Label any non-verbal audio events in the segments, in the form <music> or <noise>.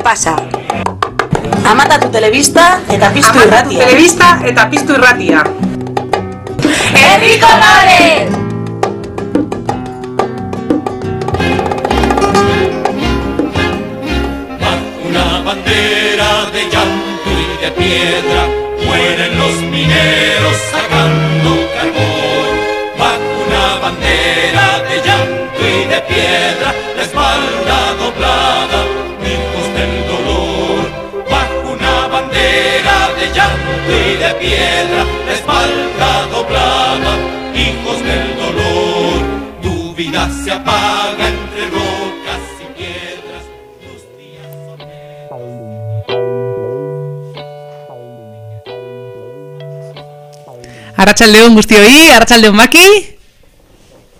pasa. Amata tu telebista eta piztu Amata tu irratia. telebista eta piztu irratia. ¡Herri Colores! Una bandera de llanto y de piedra, mueren los mineros sacando carbón. Bajo una bandera de llanto y de piedra, la espalda doblada, de piedra, la espalda doblada, hijos del dolor. Tu vida se apaga entre rocas y piedras. tus días son Arratsaldeon guztioi, Arratsaldeon Maki.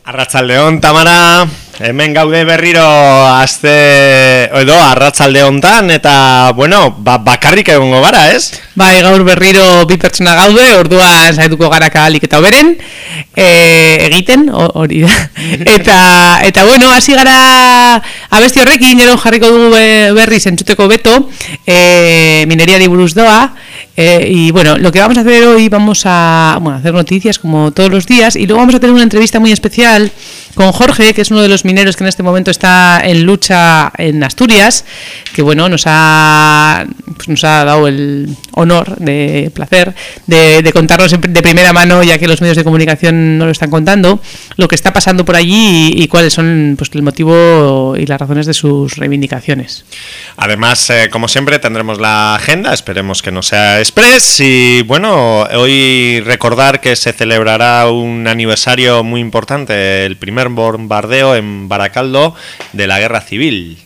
Arratsaldeon Tamara, hemen gaude berriro aste edo arratsalde hontan eta bueno, ba, bakarrik egongo gara, ez? Bai, gaur berriro bi pertsona gaude, orduan saituko gara kahalik eta oberen, e, egiten, ho- hori da. <laughs> Eta, eta bueno, hasi gara abesti horrekin, gero jarriko dugu be- berriz entzuteko beto, e, mineriari buruz doa, e, y bueno, lo que vamos a hacer hoy, vamos a bueno, hacer noticias como todos los días, y luego vamos a tener una entrevista muy especial con Jorge, que es uno de los mineros que en este momento está en lucha en Asturias, que bueno, nos ha, pues nos ha dado el honor, de placer, de, contarnos de primera mano, ya que los medios de comunicación no lo están contando, lo que está pasando por allí y, y cuáles son pues, el motivo y las razones de sus reivindicaciones. Además, eh, como siempre, tendremos la agenda, esperemos que no sea express y bueno, hoy recordar que se celebrará un aniversario muy importante, el primer bombardeo en Baracaldo de la Guerra Civil.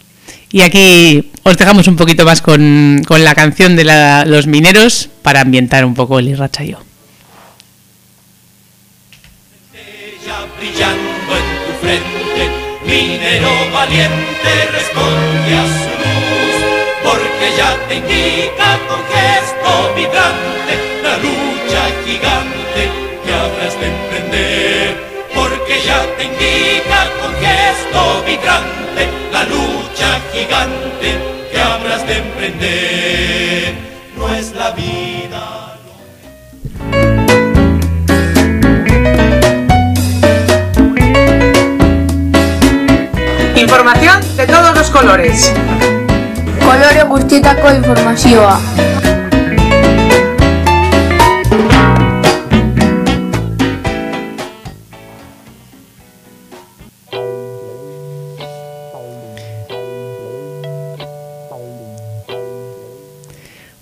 Y aquí os dejamos un poquito más con, con la canción de la- los mineros para ambientar un poco el Irrachayo. Brillando en tu frente, minero valiente responde a su luz, porque ya te indica con gesto vibrante la lucha gigante que habrás de emprender, porque ya te indica con gesto vibrante la lucha gigante que habrás de emprender. No es la vida. Información de todos los colores. Kolore guztietako informazioa.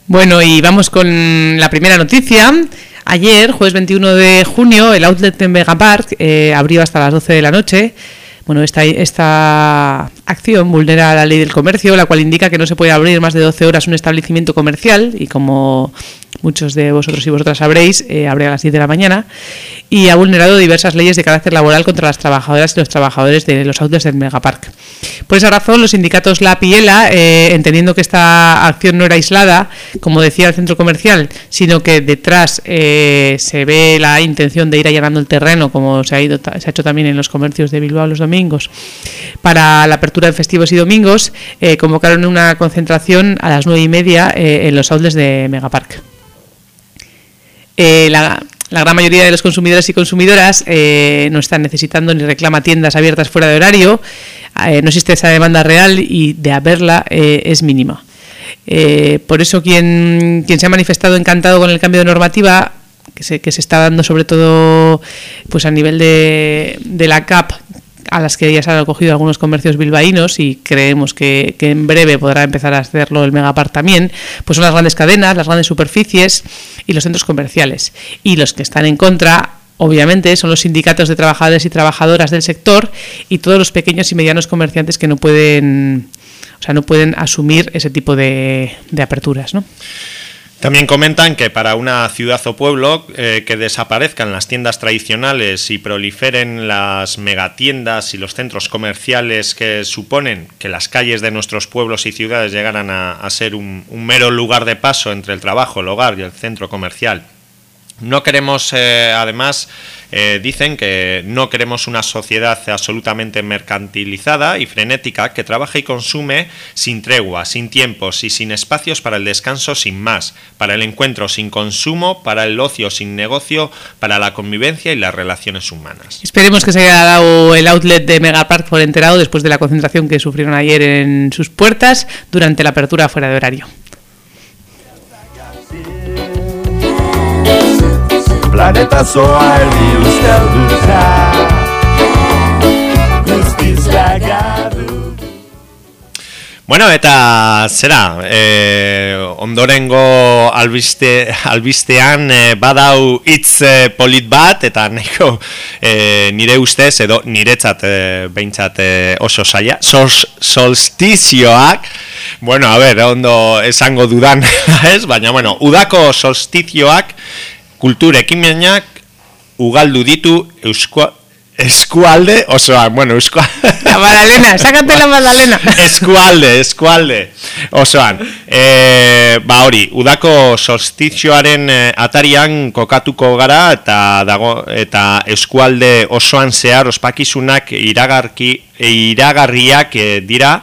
Bueno, y vamos con la primera noticia. Ayer, jueves 21 de junio, el outlet en Megapark eh, abrió hasta las 12 de la noche. Bueno, esta, esta acción vulnera la ley del comercio, la cual indica que no se puede abrir más de 12 horas un establecimiento comercial y como muchos de vosotros y vosotras sabréis, eh, abre a las 10 de la mañana y ha vulnerado diversas leyes de carácter laboral contra las trabajadoras y los trabajadores de los outlets del Megapark. Por esa razón, los sindicatos La Piela, eh, entendiendo que esta acción no era aislada, como decía el centro comercial, sino que detrás eh, se ve la intención de ir allanando el terreno, como se ha, ido, se ha hecho también en los comercios de Bilbao los domingos, para la apertura de festivos y domingos, eh, convocaron una concentración a las nueve y media en los outlets de Megapark. Eh, la, gran mayoría de los consumidores y consumidoras eh, no están necesitando ni reclama tiendas abiertas fuera de horario, eh, no existe esa demanda real y de haberla eh, es mínima. Eh, por eso quien, quien se ha manifestado encantado con el cambio de normativa que se, que se está dando sobre todo pues a nivel de, de la CAP a las que ya se han acogido algunos comercios bilbaínos y creemos que, que en breve podrá empezar a hacerlo el Megapar también, pues son las grandes cadenas, las grandes superficies y los centros comerciales. Y los que están en contra, obviamente, son los sindicatos de trabajadores y trabajadoras del sector y todos los pequeños y medianos comerciantes que no pueden, o sea, no pueden asumir ese tipo de, de aperturas, ¿no? También comentan que para una ciudad o pueblo eh, que desaparezcan las tiendas tradicionales y proliferen las megatiendas y los centros comerciales que suponen que las calles de nuestros pueblos y ciudades llegaran a, ser un, un mero lugar de paso entre el trabajo, el hogar y el centro comercial. No queremos, eh, además, eh, dicen que no queremos una sociedad absolutamente mercantilizada y frenética que trabaja y consume sin tregua, sin tiempos y sin espacios para el descanso sin más, para el encuentro sin consumo, para el ocio sin negocio, para la convivencia y las relaciones humanas. Esperemos que se haya dado el outlet de Megapark por enterado después de la concentración que sufrieron ayer en sus puertas durante la apertura fuera de horario. Planeta zoa erdi ustelduta Guztiz lagadu. Bueno, eta zera, e, ondorengo albiste, albistean e, badau hitz e, polit bat, eta nahiko e, nire ustez, edo niretzat e, behintzat e, oso saia, Sos, solstizioak, bueno, a ber, ondo esango dudan, <laughs> ez? Baina, bueno, udako solstizioak kultur ekimenak ugaldu ditu eusko, eskualde osoan, bueno, eskualde... <laughs> La Madalena, sácate la Madalena. <laughs> eskualde, eskualde osoan. E, ba hori, udako solstizioaren e, atarian kokatuko gara eta dago eta eskualde osoan zehar ospakizunak iragarki iragarriak e, dira,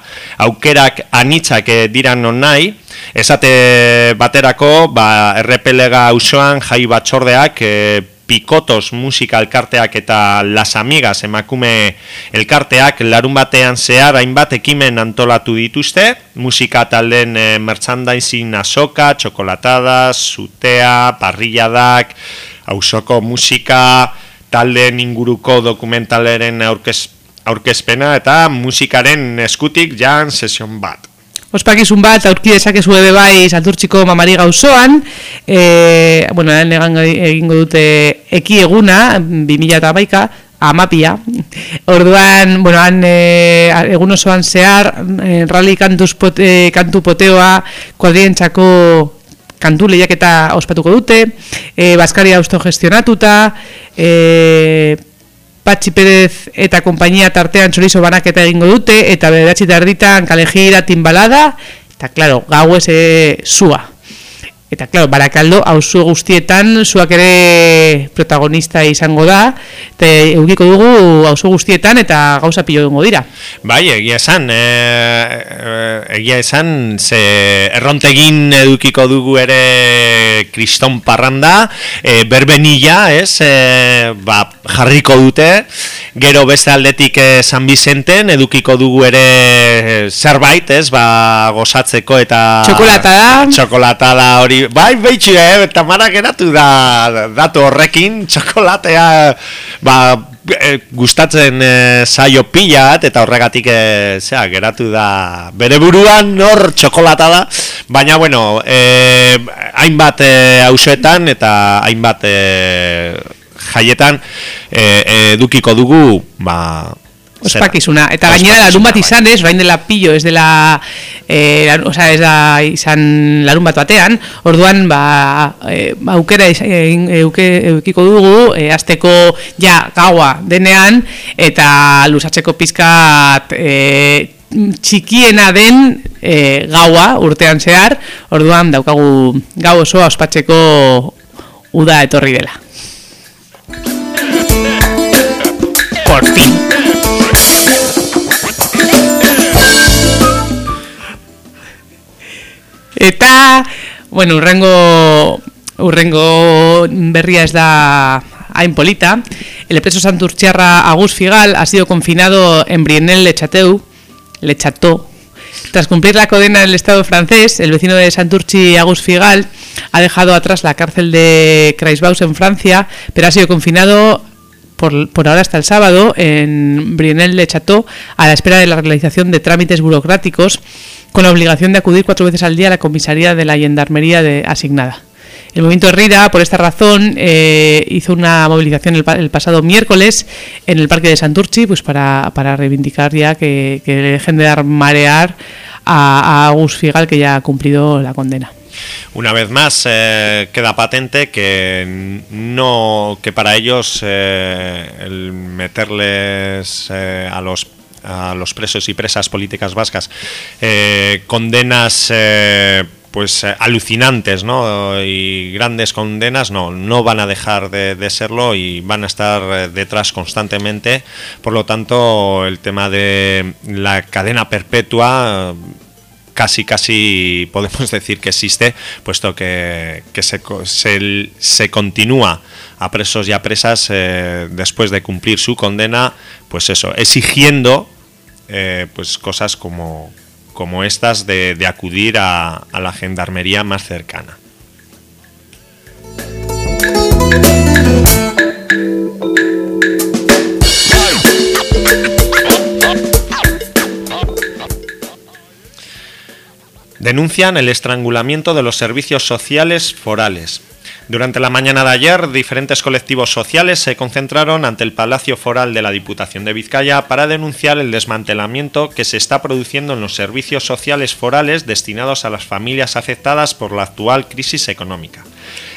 aukerak anitzak dira non nahi, esate baterako, ba, errepelega auzoan jai batzordeak e, Pikotos musika elkarteak eta Las Amigas emakume elkarteak larun batean zehar hainbat ekimen antolatu dituzte, musika taldeen e, merchandising asoka, txokolatada, zutea, parrilladak, auzoko musika, taldeen inguruko dokumentaleren aurkez, aurkezpena eta musikaren eskutik jan sesion bat. Ospakizun bat, aurki dezakezu ebe bai Santurtziko mamari gauzoan, e, bueno, negan egingo dute eki eguna, 2000 eta baika, amapia. Orduan, bueno, han, e, egun osoan zehar, e, rally kantuz pote, kantu poteoa, kuadrien txako kantu lehiaketa ospatuko dute, e, Baskaria austo gestionatuta, e, Patxi Perez eta konpainia tartean txorizo banaketa egingo dute, eta bederatzi tarditan kalejira timbalada, eta, klaro, gau ez zua. Eta, klaro, barakaldo, hauzu guztietan, zuak ere protagonista izango da, eta eukiko dugu hauzu guztietan, eta gauza pilo dengo dira. Bai, egia esan, e, egia esan, ze errontegin edukiko dugu ere kriston parranda, e, berbenilla, ez, e, ba, jarriko dute, gero beste aldetik e, San Vicenten, edukiko dugu ere zerbait, ez, ba, gozatzeko eta... Txokolatada. Txokolatada hori bai, beitxu, eh, eta mara geratu da datu horrekin, txokolatea, ba, e, gustatzen e, saio pila eta horregatik e, zera, geratu da bere buruan nor txokolata da, baina bueno, e, hainbat e, eta hainbat e, jaietan e, edukiko dugu, ba, Ospakizuna. Eta gainera larun bat izan ez, orain dela pillo, ez dela, eh, o sea, ez da izan larun bat batean, orduan, ba, eh, aukera eukiko dugu, eh, azteko ja gaua denean, eta lusatzeko pizkat eh, txikiena den eh, gaua urtean zehar, orduan daukagu gau osoa ospatzeko uda etorri dela. Por fin. Eta, bueno, urrengo, urrengo berria ez da hain. El preso santurtziarra Agus Figal ha sido confinado en Brienel Lechateu, Lecható. Tras cumplir la condena del Estado francés, el vecino de Santurchi, Agus Figal, ha dejado atrás la cárcel de Kreisbaus en Francia, pero ha sido confinado por, por, ahora hasta el sábado en Brienel le Chateau a la espera de la realización de trámites burocráticos con la obligación de acudir cuatro veces al día a la comisaría de la gendarmería de, asignada. El movimiento Rida, por esta razón, eh, hizo una movilización el, el, pasado miércoles en el Parque de Santurchi pues para, para reivindicar ya que, que dejen de dar marear a, a Agus Figal, que ya ha cumplido la condena. Una vez más eh, queda patente que no que para ellos eh, el meterles eh, a los a los presos y presas políticas vascas condenas pues alucinantes ¿no? y grandes condenas no, no van a dejar de, serlo y van a estar detrás constantemente. Por lo tanto, el tema de la cadena perpetua casi casi podemos <laughs> decir que existe, puesto que, que se, se, se continúa a presos y a presas eh, después de cumplir su condena, pues eso, exigiendo eh, pues cosas como, como estas de, acudir a la gendarmería más cercana. Denuncian el estrangulamiento de los servicios sociales forales. Durante la mañana de ayer, diferentes colectivos sociales se concentraron ante el Palacio Foral de la Diputación de Vizcaya para denunciar el desmantelamiento que se está produciendo en los servicios sociales forales destinados a las familias afectadas por la actual crisis económica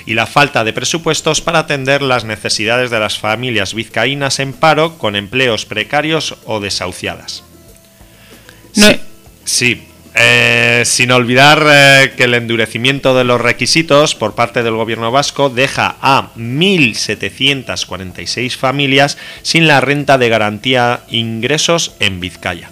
y la falta de presupuestos para atender las necesidades de las familias vizcaínas en paro con empleos precarios o desahuciadas. No- Sí, sí. Eh, sin olvidar eh, que el endurecimiento de los requisitos por parte del gobierno vasco deja a 1.746 familias sin la renta de garantía ingresos en Vizcaya.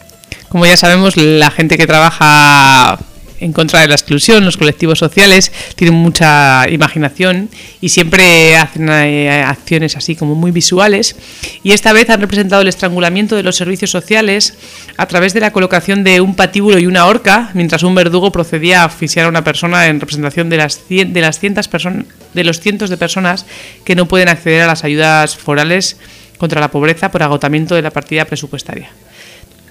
Como ya sabemos, la gente que trabaja en contra de la exclusión, los colectivos sociales, tienen mucha imaginación y siempre hacen eh, acciones así como muy visuales. Y esta vez han representado el estrangulamiento de los servicios sociales a través de la colocación de un patíbulo y una horca, mientras un verdugo procedía a asfixiar a una persona en representación de las, cien- de las cientos de los cientos de personas que no pueden acceder a las ayudas forales contra la pobreza por agotamiento de la partida presupuestaria.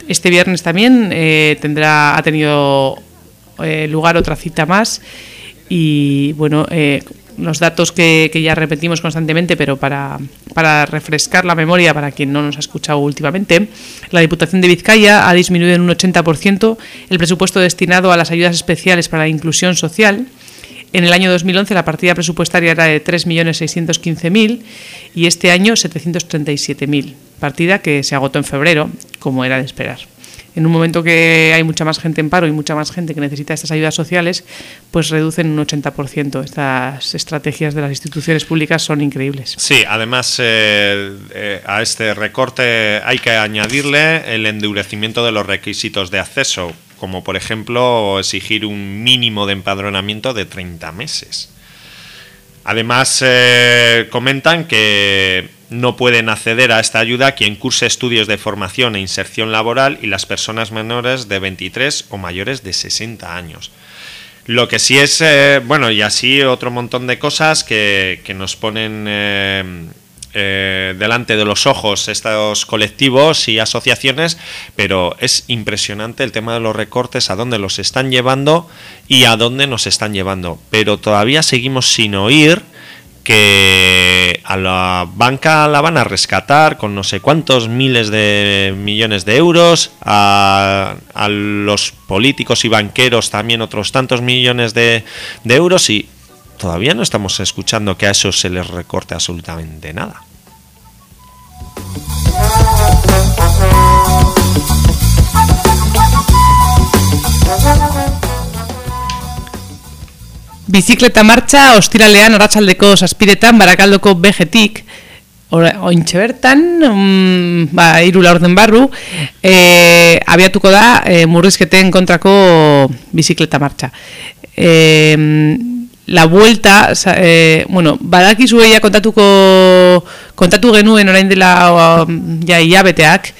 Este viernes también eh, tendrá, ha tenido eh, lugar otra cita más y bueno, eh, los datos que, que ya repetimos constantemente, pero para, para refrescar la memoria para quien no nos ha escuchado últimamente, la Diputación de Vizcaya ha disminuido en un 80% el presupuesto destinado a las ayudas especiales para la inclusión social. En el año 2011 la partida presupuestaria era de 3.615.000 y este año 737.000, partida que se agotó en febrero, como era de esperar. En un momento que hay mucha más gente en paro y mucha más gente que necesita estas ayudas sociales, pues reducen un 80%. Estas estrategias de las instituciones públicas son increíbles. Sí, además eh, eh, a este recorte hay que añadirle el endurecimiento de los requisitos de acceso, como por ejemplo exigir un mínimo de empadronamiento de 30 meses. Además, eh, comentan que no pueden acceder a esta ayuda quien curse estudios de formación e inserción laboral y las personas menores de 23 o mayores de 60 años. Lo que sí es, eh, bueno, y así otro montón de cosas que, que nos ponen eh, eh, delante de los ojos estos colectivos y asociaciones, pero es impresionante el tema de los recortes, a dónde los están llevando y a dónde nos están llevando. Pero todavía seguimos sin oír que a la banca la van a rescatar con no sé cuántos miles de millones de euros, a, los políticos y banqueros también otros tantos millones de, de euros y todavía no estamos escuchando que a eso se les recorte absolutamente nada. Bizikleta martxa ostiralean arratsaldeko zazpiretan barakaldoko begetik ointxe bertan, mm, ba, hiru laurden barru, e, abiatuko da e, murrizketen kontrako bizikleta martxa. E, la vuelta, e, bueno, badakizu eia kontatuko, kontatu genuen orain dela ja hilabeteak,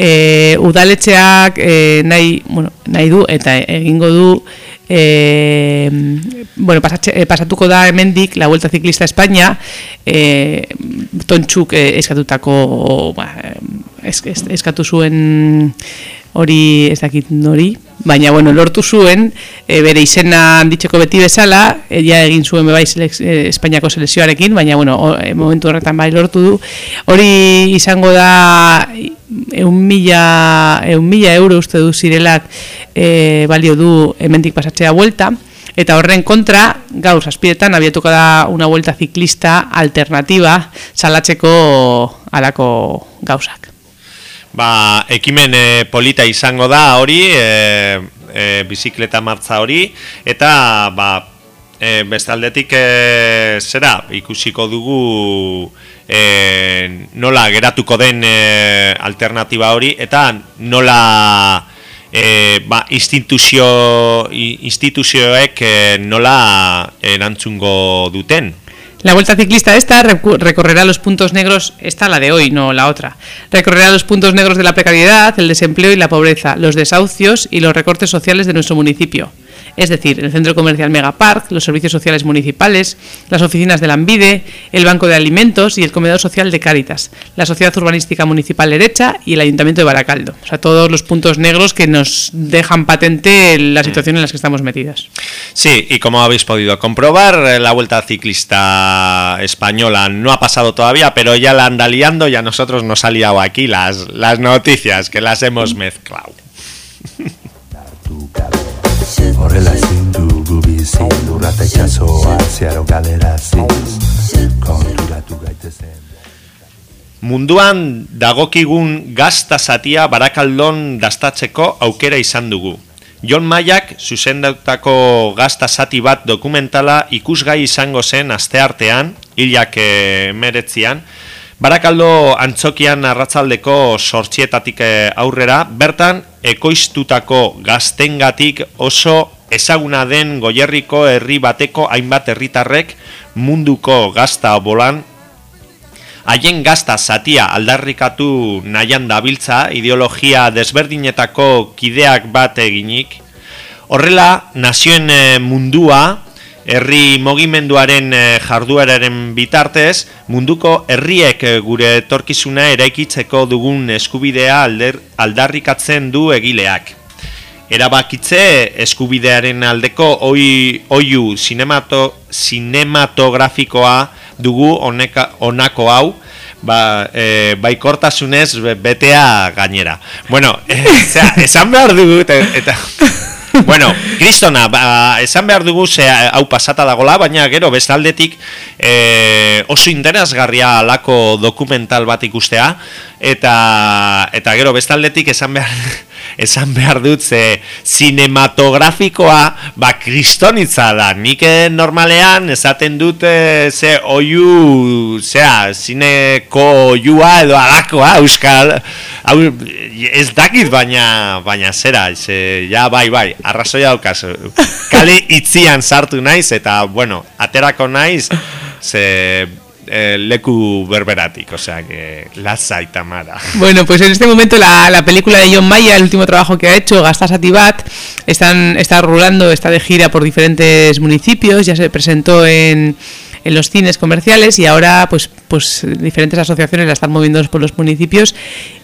e, udaletxeak e, nahi, bueno, nahi du eta egingo du e, bueno, pasatxe, e, pasatuko da hemendik la Vuelta Ciclista España. E, tontxuk e, eskatutako ba, es, es, eskatu zuen hori ez dakit nori baina bueno, lortu zuen e, bere izena ditzeko beti bezala ja egin zuen bai selek, e, Espainiako selekzioarekin baina bueno, o, e, momentu horretan bai lortu du. Hori izango da eun mila, eun mila euro uste du zirelak e, balio du hemendik pasatzea vuelta eta horren kontra gaur zazpiretan abiatuko da una vuelta ciclista alternativa salatzeko alako gauzak Ba, ekimen eh, polita izango da hori, eh, e, bizikleta martza hori, eta ba, e, bestaldetik e, zera ikusiko dugu e, nola geratuko den e, alternatiba hori, eta nola e, ba, instituzio, instituzioek e, nola erantzungo duten. La vuelta ciclista esta recorrerá los puntos negros, esta la de hoy, no la otra. Recorrerá los puntos negros de la precariedad, el desempleo y la pobreza, los desahucios y los recortes sociales de nuestro municipio. Es decir, el centro comercial Megapark, los servicios sociales municipales, las oficinas de la Ambide, el banco de alimentos y el comedor social de Cáritas, la sociedad urbanística municipal derecha y el ayuntamiento de Baracaldo. O sea, todos los puntos negros que nos dejan patente la situación en la que estamos metidas. Sí, y como habéis podido comprobar, eh, la Vuelta Ciclista Española no ha pasado todavía, pero ya la anda liando y a nosotros nos ha liado aquí las, las noticias, que las hemos mezclado. <laughs> Horrela ezin dugu bizi Lurrata itxasoa zeharo galeraziz Konturatu gaitezen Munduan dagokigun gazta zatia barakaldon dastatzeko aukera izan dugu. Jon Maiak zuzendatako gazta zati bat dokumentala ikusgai izango zen asteartean, hilak emeretzian, Barakaldo antzokian arratzaldeko sortxietatik eh, aurrera, bertan ekoiztutako gaztengatik oso ezaguna den goierriko herri bateko hainbat herritarrek munduko gazta bolan haien gazta zatia aldarrikatu nahian dabiltza ideologia desberdinetako kideak bat eginik. Horrela, nazioen eh, mundua, herri mogimenduaren eh, jardueraren bitartez, munduko herriek eh, gure etorkizuna eraikitzeko dugun eskubidea alder, aldarrikatzen du egileak. Erabakitze eskubidearen aldeko oi, oiu sinemato, sinematografikoa dugu honeka, honako hau, ba, e, baikortasunez be- betea gainera. Bueno, <laughs> e, zera, esan behar dugu, eta, eta bueno, kristona, ba, esan behar dugu ze hau pasata dagola, baina gero bestaldetik e, oso interesgarria alako dokumental bat ikustea, eta, eta gero bestaldetik esan behar esan behar dut ze cinematografikoa ba kristonitza da. Nik eh, normalean esaten dut eh, ze oiu zea zineko oiua edo alakoa euskal hau, ez dakit baina baina zera ze, ja bai bai arrazoia daukaz <laughs> kale itzian sartu naiz eta bueno aterako naiz ze eh, leku berberatik, o sea que lasai Tamara. <laughs> Bueno, pues en este momento la, la película de John Maya, el último trabajo que ha hecho, Gastas Atibat, están, está rulando, está de gira por diferentes municipios, ya se presentó en, en los cines comerciales y ahora pues, pues diferentes asociaciones la están moviendo por los municipios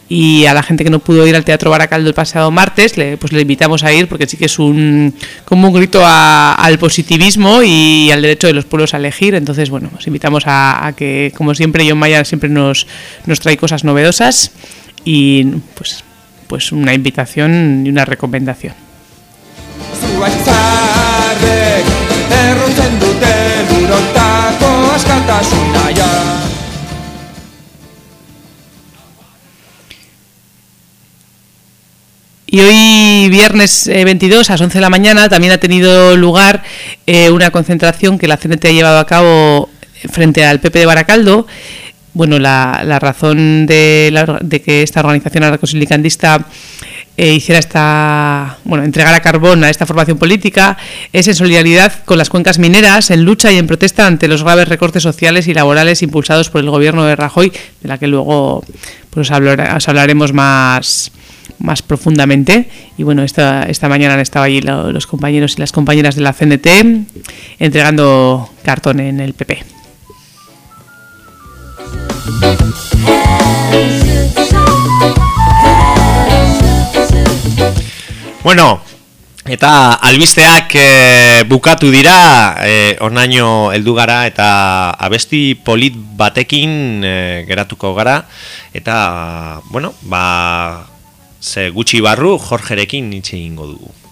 y a la gente que no pudo ir al Teatro Baracaldo el pasado martes, le, pues le invitamos a ir porque sí que es un como un grito al positivismo y al derecho de los pueblos a elegir. Entonces, bueno, os invitamos a, a que, como siempre, John Mayer siempre nos, nos trae cosas novedosas y pues, pues una invitación y una recomendación. Y hoy, viernes eh, 22, a las 11 de la mañana, también ha tenido lugar eh, una concentración que la CNT ha llevado a cabo frente al PP de Baracaldo. Bueno, la, razón de, la- de que esta organización anarcosindicalista eh, hiciera esta, bueno, entregara carbón a esta formación política es en solidaridad con las cuencas mineras, en lucha y en protesta ante los graves recortes sociales y laborales impulsados por el gobierno de Rajoy, de la que luego pues, os hablaremos más, más profundamente. Y bueno, esta, esta mañana han estado allí lo- los compañeros y las compañeras de la CNT entregando cartón en el PP. Bueno, eta albisteak e, bukatu dira, e, onaino heldu gara eta abesti polit batekin e, geratuko gara eta bueno, ba ze gutxi barru Jorgerekin hitz egingo dugu.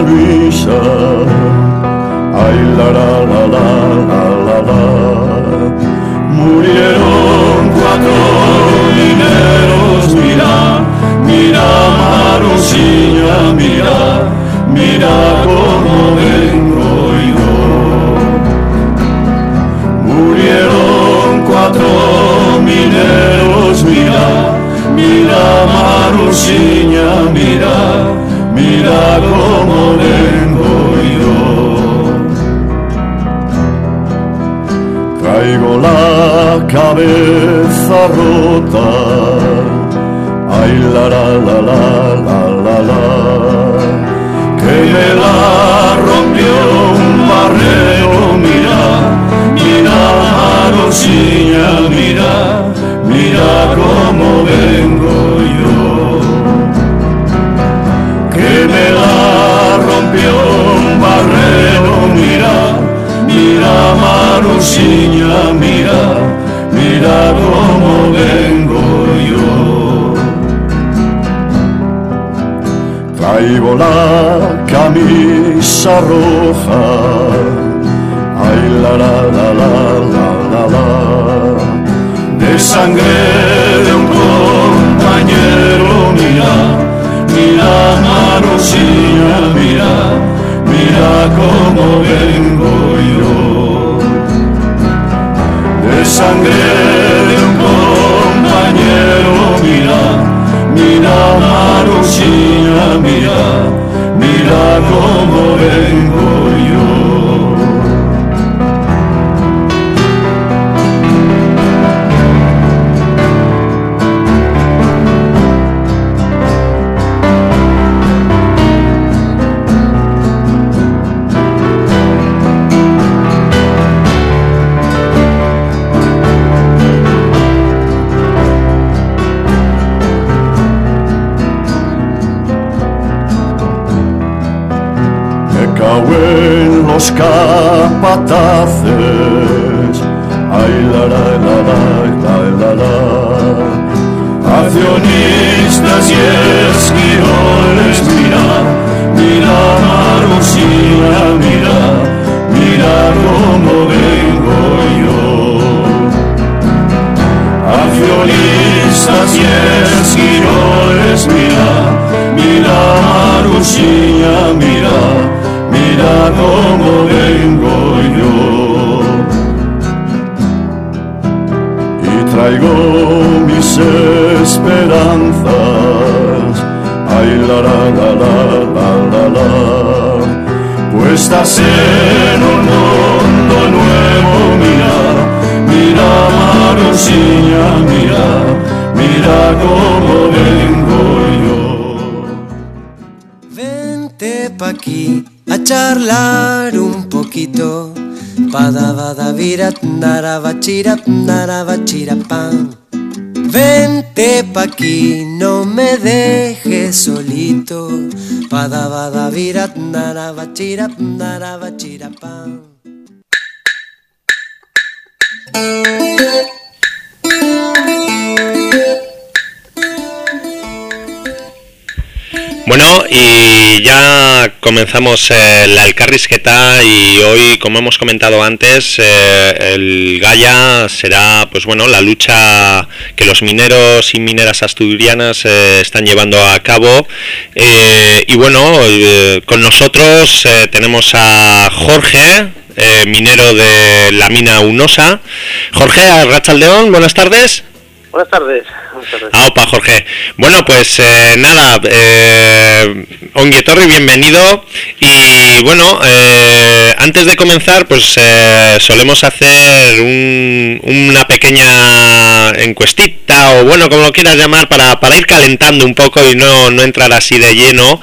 Luisa. Ay, la, la, la, la, la, la, la. Murieron cuatro mineros, mira, mira, Marosiña, mira, mira cómo vengo yo. Murieron cuatro mineros, mira, mira, Marosiña, mira, mira cómo vengo yo. Traigo la cabeza rota, ay la la la la la la la, que me la rompió un barrero, mira, mira Marosiña, mira, mira cómo vengo yo, rompió un barrero, mira, mira Marosiña, mira, mira cómo vengo yo. Traigo la camisa roja, ay la la la la la la la, de sangre de un compañero, mira, mira Marosiña, mira, mira cómo vengo yo. De sangre de un compañero, mira, mira Marosiña, mira, mira cómo vengo yo. Capataces, ay la la la la la la accionistas y esquiroles, mira, mira Marusina, mira, mira cómo vengo yo. Accionistas y esquiroles, mira, mira Marusina, mira, mira cómo vengo yo. Y traigo mis esperanzas, ay la la la la la la la, puestas en un mundo nuevo, mira, mira Marosiña, mira, mira cómo vengo yo. Vente pa' aquí charlar un poquito. Padavadavirat naravachirat naravachirapam. Vente pa' aquí, no me dejes solito. Padavadavirat naravachirat naravachirapam. Bueno, y ya comenzamos eh, la Elcarrisqueta y hoy, como hemos comentado antes, eh, el Gaia será, pues bueno, la lucha que los mineros y mineras asturianas eh, están llevando a cabo. Y bueno, con nosotros tenemos a Jorge, minero de la mina Unosa. Jorge, Rachaldeón, buenas tardes. Buenas tardes. Buenas tardes. Ah, opa, Jorge. Bueno, pues eh, nada, eh, Onguietorri, bienvenido. Y bueno, eh, antes de comenzar, pues eh, solemos hacer un- una pequeña encuestita, o bueno, como lo quieras llamar, para, para ir calentando un poco y no, no entrar así de lleno.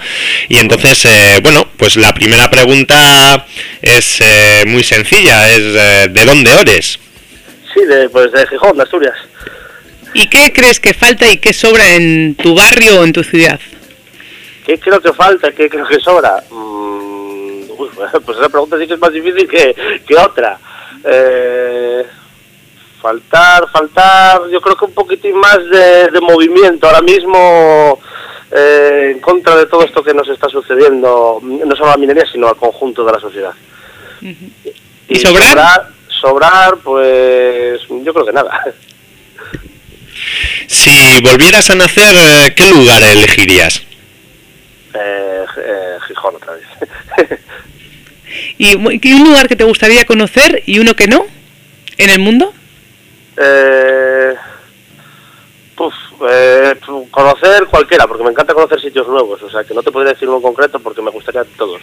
Y entonces, eh, bueno, pues la primera pregunta es eh, muy sencilla, es eh, ¿de dónde eres? Sí, de, pues de Gijón, de Asturias. ¿Y qué crees que falta y qué sobra en tu barrio o en tu ciudad? ¿Qué creo que falta? ¿Qué creo que sobra? Mm, uy, <laughs> pues esa pregunta sí que es más difícil que, que otra. Eh, faltar, faltar, yo creo que un poquitín más de, de movimiento. Ahora mismo eh, en contra de todo esto que nos está sucediendo, no solo a la minería, sino al conjunto de la sociedad. ¿Y sobrar? sobrar? sobrar, pues yo creo que nada. <laughs> Si volvieras a nacer, eh, ¿qué lugar elegirías? Eh, eh, Gijón otra vez. <laughs> ¿Y un lugar que te gustaría conocer y uno que no en el mundo? Eh, puf, eh, conocer cualquiera, porque me encanta conocer sitios nuevos, o sea que no te podría decir uno en concreto porque me gustaría todos.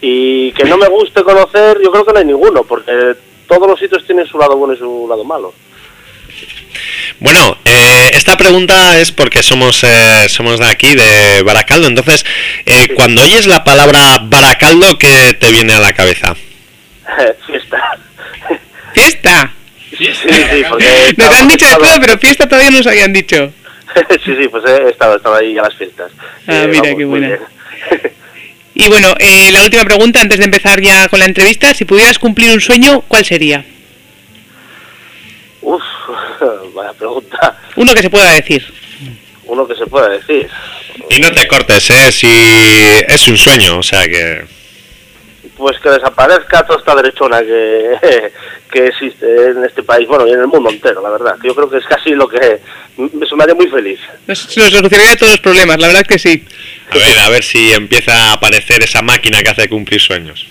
Y que no me guste conocer, yo creo que no hay ninguno, porque todos los sitios tienen su lado bueno y su lado malo. Bueno, eh, esta pregunta es porque somos eh, somos de aquí, de Baracaldo. Entonces, eh, cuando oyes la palabra Baracaldo, ¿qué te viene a la cabeza? <laughs> fiesta. ¡Fiesta! Sí, sí, porque... <laughs> Nos han dicho de todo, pero fiesta todavía no nos habían dicho. <laughs> sí, sí, pues he estado, estaba ahí a las fiestas. Ah, Eh, mira, vamos, qué buena. Y bueno, eh, la última pregunta antes de empezar ya con la entrevista. Si pudieras cumplir un sueño, ¿cuál sería? Uf, <laughs> vaya pregunta. Uno que se pueda decir. Uno que se pueda decir. Y no te cortes, ¿eh? Si es un sueño, o sea que... Pues que desaparezca toda esta derechona que, <laughs> que existe en este país, bueno, y en el mundo entero, la verdad. Yo creo que es casi lo que eso me haría muy feliz. Nos, nos solucionaría todos los problemas, la verdad que sí. A ver, a ver si empieza a aparecer esa máquina que hace cumplir sueños.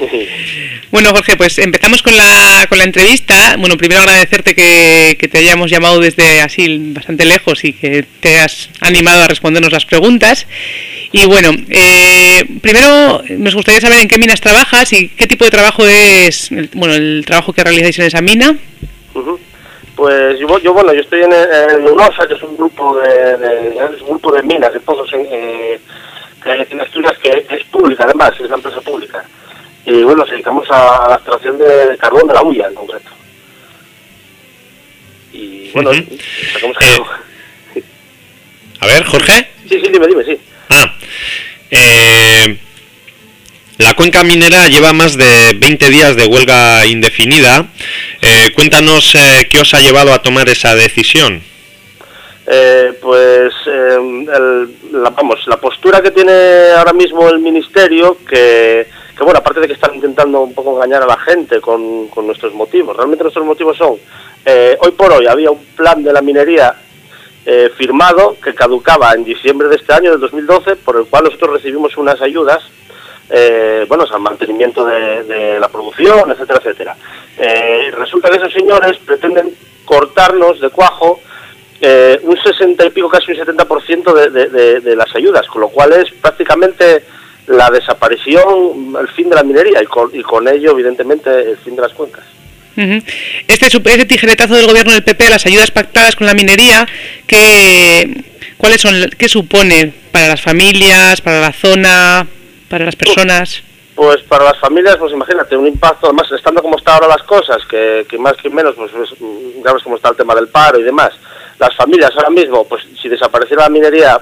<laughs> Bueno, Jorge, pues empezamos con la, con la entrevista. Bueno, primero agradecerte que, te hayamos llamado desde así bastante lejos y que te has animado a respondernos las preguntas. Y bueno, eh, primero nos gustaría saber en qué minas trabajas y qué tipo de trabajo es, el- bueno, el trabajo que realizáis en esa mina. Pues yo, yo, bueno, yo estoy en, en UNOSA, que es un grupo de, de- un grupo de minas, de todos en, eh, en Asturias, que es pública además, es una empresa pública. Y bueno, nos dedicamos a la extracción de carbón de la hulla en concreto. Y bueno, sacamos Eh. A ver, Jorge. Sí, sí, dime, dime, sí. Ah, eh, la cuenca minera lleva más de 20 días de huelga indefinida. Eh, cuéntanos eh, qué os ha llevado a tomar esa decisión. Eh, pues eh, el- la, vamos, la postura que tiene ahora mismo el ministerio, que, que bueno, aparte de que están intentando un poco engañar a la gente con, nuestros motivos, realmente nuestros motivos son, eh, hoy por hoy había un plan de la minería eh, firmado que caducaba en diciembre de este año, del 2012, por el cual nosotros recibimos unas ayudas, eh, bueno, al mantenimiento de, la producción, etcétera, etcétera. Resulta que esos señores pretenden cortarnos de cuajo un 60 y pico, casi un 70% de, de, de, de las ayudas, con lo cual es prácticamente la desaparición, el fin de la minería y con, y con ello, evidentemente, el fin de las cuencas. Ujú. Este, sup- este tijeretazo del gobierno del PP a las ayudas pactadas con la minería, ¿qué, ¿cuáles son, qué supone para las familias, para la zona, para las personas? Pues para las familias, pues imagínate, un impacto, además estando como están ahora las cosas, que, que más que menos, pues es- mm, ya ves cómo está el tema del paro y demás. Las familias ahora mismo, pues si desapareciera la minería,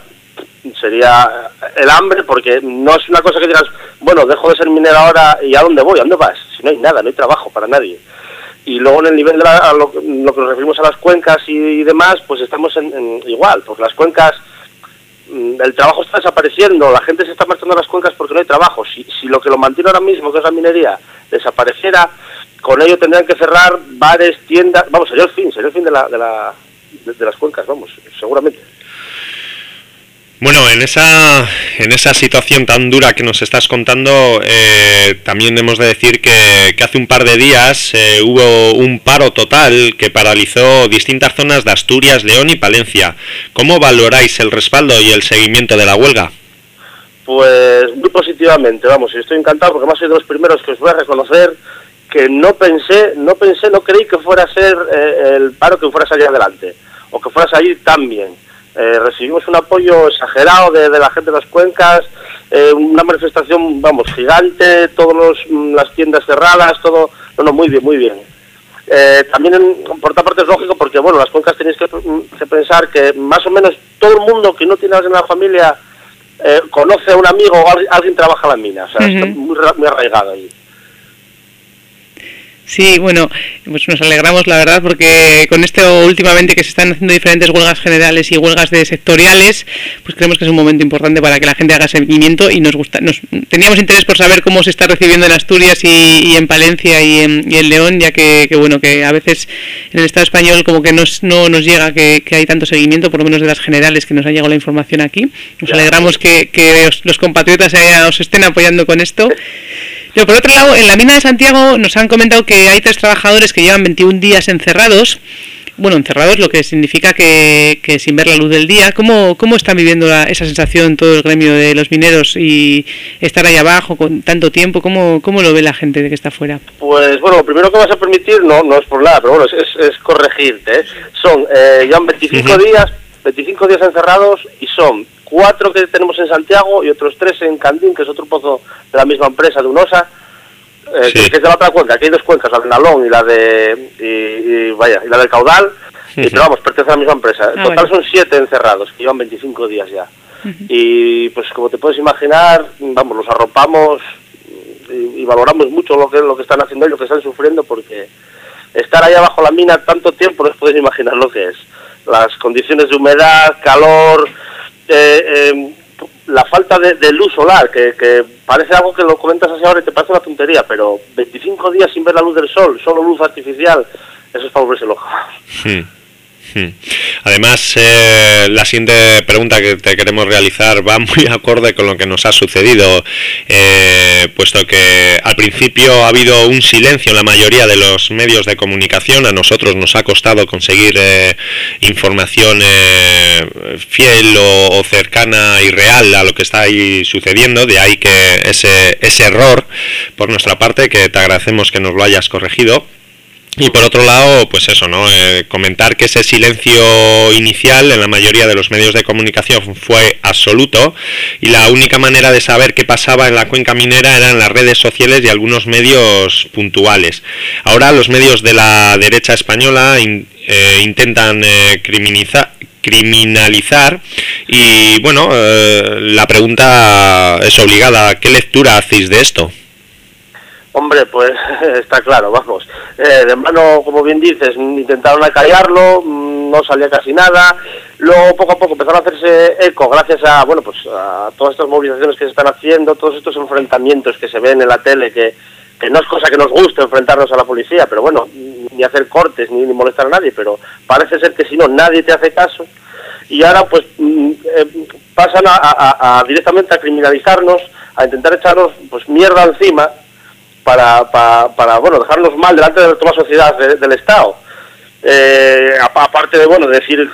sería el hambre, porque no es una cosa que digas, bueno, dejo de ser minero ahora y ¿a dónde voy? ¿A dónde vas? Si no hay nada, no hay trabajo para nadie. Y luego en el nivel de la- a lo, lo que nos referimos a las cuencas y, demás, pues estamos en, igual, porque las cuencas mm, el trabajo está desapareciendo, la gente se está marchando a las cuencas porque no hay trabajo. Si, si lo que lo mantiene ahora mismo, que es la minería, desapareciera, con ello tendrían que cerrar bares, tiendas, vamos, sería el fin, sería el fin de, la, de, la, de las cuencas, vamos, seguramente. Bueno, en esa, en esa situación tan dura que nos estás contando, eh, también hemos de decir que, hace un par de días eh, hubo un paro total que paralizó distintas zonas de Asturias, León y Palencia. ¿Cómo valoráis el respaldo y el seguimiento de la huelga? Pues muy positivamente, vamos, y estoy encantado porque además soy de los primeros que os voy a reconocer que no pensé, no pensé, no creí que fuera a ser eh, el paro que fuera a salir adelante, o que fuera a salir tan bien. Eh, recibimos un apoyo exagerado de, de la gente de las cuencas, eh, una manifestación, vamos, gigante, todas las tiendas cerradas, todo, no, no, muy bien, muy bien. Eh, también en- por otra parte es lógico porque, bueno, las cuencas tenéis que, que pensar que más o menos todo el mundo que no tiene a alguien en la familia eh, conoce a un amigo o alguien, alguien trabaja en la mina, o sea, está Ujú. muy, ra- muy arraigado ahí. Sí, bueno, pues nos alegramos, la verdad, porque con esto últimamente que se están haciendo diferentes huelgas generales y huelgas de sectoriales, pues creemos que es un momento importante para que la gente haga seguimiento y nos gusta, nos teníamos interés por saber cómo se está recibiendo en Asturias y, y en Palencia y en, y en, León, ya que, que, bueno, que a veces en el Estado español como que nos, no nos llega que, que, hay tanto seguimiento, por lo menos de las generales que nos ha llegado la información aquí. Nos alegramos que, que los compatriotas os estén apoyando con esto. Pero por otro lado, en la mina de Santiago nos han comentado que hay tres trabajadores que llevan 21 días encerrados. Bueno, encerrados, lo que significa que, que sin ver la luz del día. ¿Cómo, cómo están viviendo la, esa sensación todo el gremio de los mineros y estar ahí abajo con tanto tiempo? ¿Cómo, cómo lo ve la gente de que está afuera? Pues bueno, lo primero que vas a permitir, no, no es por nada, pero bueno, es, es corregirte. ¿eh? Son, eh, llevan 25 uh -huh. días, 25 días encerrados y son cuatro que tenemos en Santiago y otros tres en Candín, que es otro pozo de la misma empresa, de UNOSA, eh, sí. que es de la otra cuenca. Aquí hay dos cuencas, la de Nalón y la de y, y vaya y la del Caudal, sí, y, pero vamos, pertenece a la misma empresa. En ah, total bueno. son siete encerrados, que llevan 25 días ya. Uh -huh. Y pues como te puedes imaginar, vamos, los arropamos y, y, valoramos mucho lo que, lo que están haciendo y lo que están sufriendo, porque estar ahí abajo la mina tanto tiempo, no os podéis imaginar lo que es. Las condiciones de humedad, calor, eh, eh, la falta de, luz solar, que, que, parece algo que lo comentas así ahora y te parece una tontería, pero 25 días sin ver la luz del sol, solo luz artificial, eso es para volverse loco. Sí. Además, eh, la siguiente pregunta que te queremos realizar va <laughs> muy acorde con lo que nos ha sucedido, eh, puesto que al principio ha habido un silencio en la mayoría de los medios de comunicación, a nosotros nos ha costado conseguir eh, información eh, fiel o, o, cercana y real a lo que está ahí sucediendo, de ahí que ese, ese error por nuestra parte, que te agradecemos que nos lo hayas corregido. Y por otro lado, pues eso, ¿no? Eh, comentar que ese silencio inicial en la mayoría de los medios de comunicación fue absoluto y la única manera de saber qué pasaba en la cuenca minera eran las redes sociales y algunos medios puntuales. Ahora los medios de la derecha española in, eh, intentan eh, criminalizar y bueno, eh, la pregunta es obligada, ¿qué lectura hacéis de esto? Hombre, pues <laughs> está claro, vamos. Eh, de mano, como bien dices, intentaron acallarlo, mm, no salía casi nada. Luego, poco a poco, empezaron a hacerse eco gracias a, bueno, pues a todas estas movilizaciones que se están haciendo, todos estos enfrentamientos que se ven en la tele, que, que no es cosa que nos guste enfrentarnos a la policía, pero bueno, ni hacer cortes, ni, molestar a nadie, pero parece ser que si no, nadie te hace caso. Y ahora, pues, mm, eh, pasan a directamente a criminalizarnos, a intentar echarnos, pues, mierda encima, para, para, para, bueno, dejarnos mal delante de toda la sociedad de, del Estado. Eh, aparte de, bueno, decir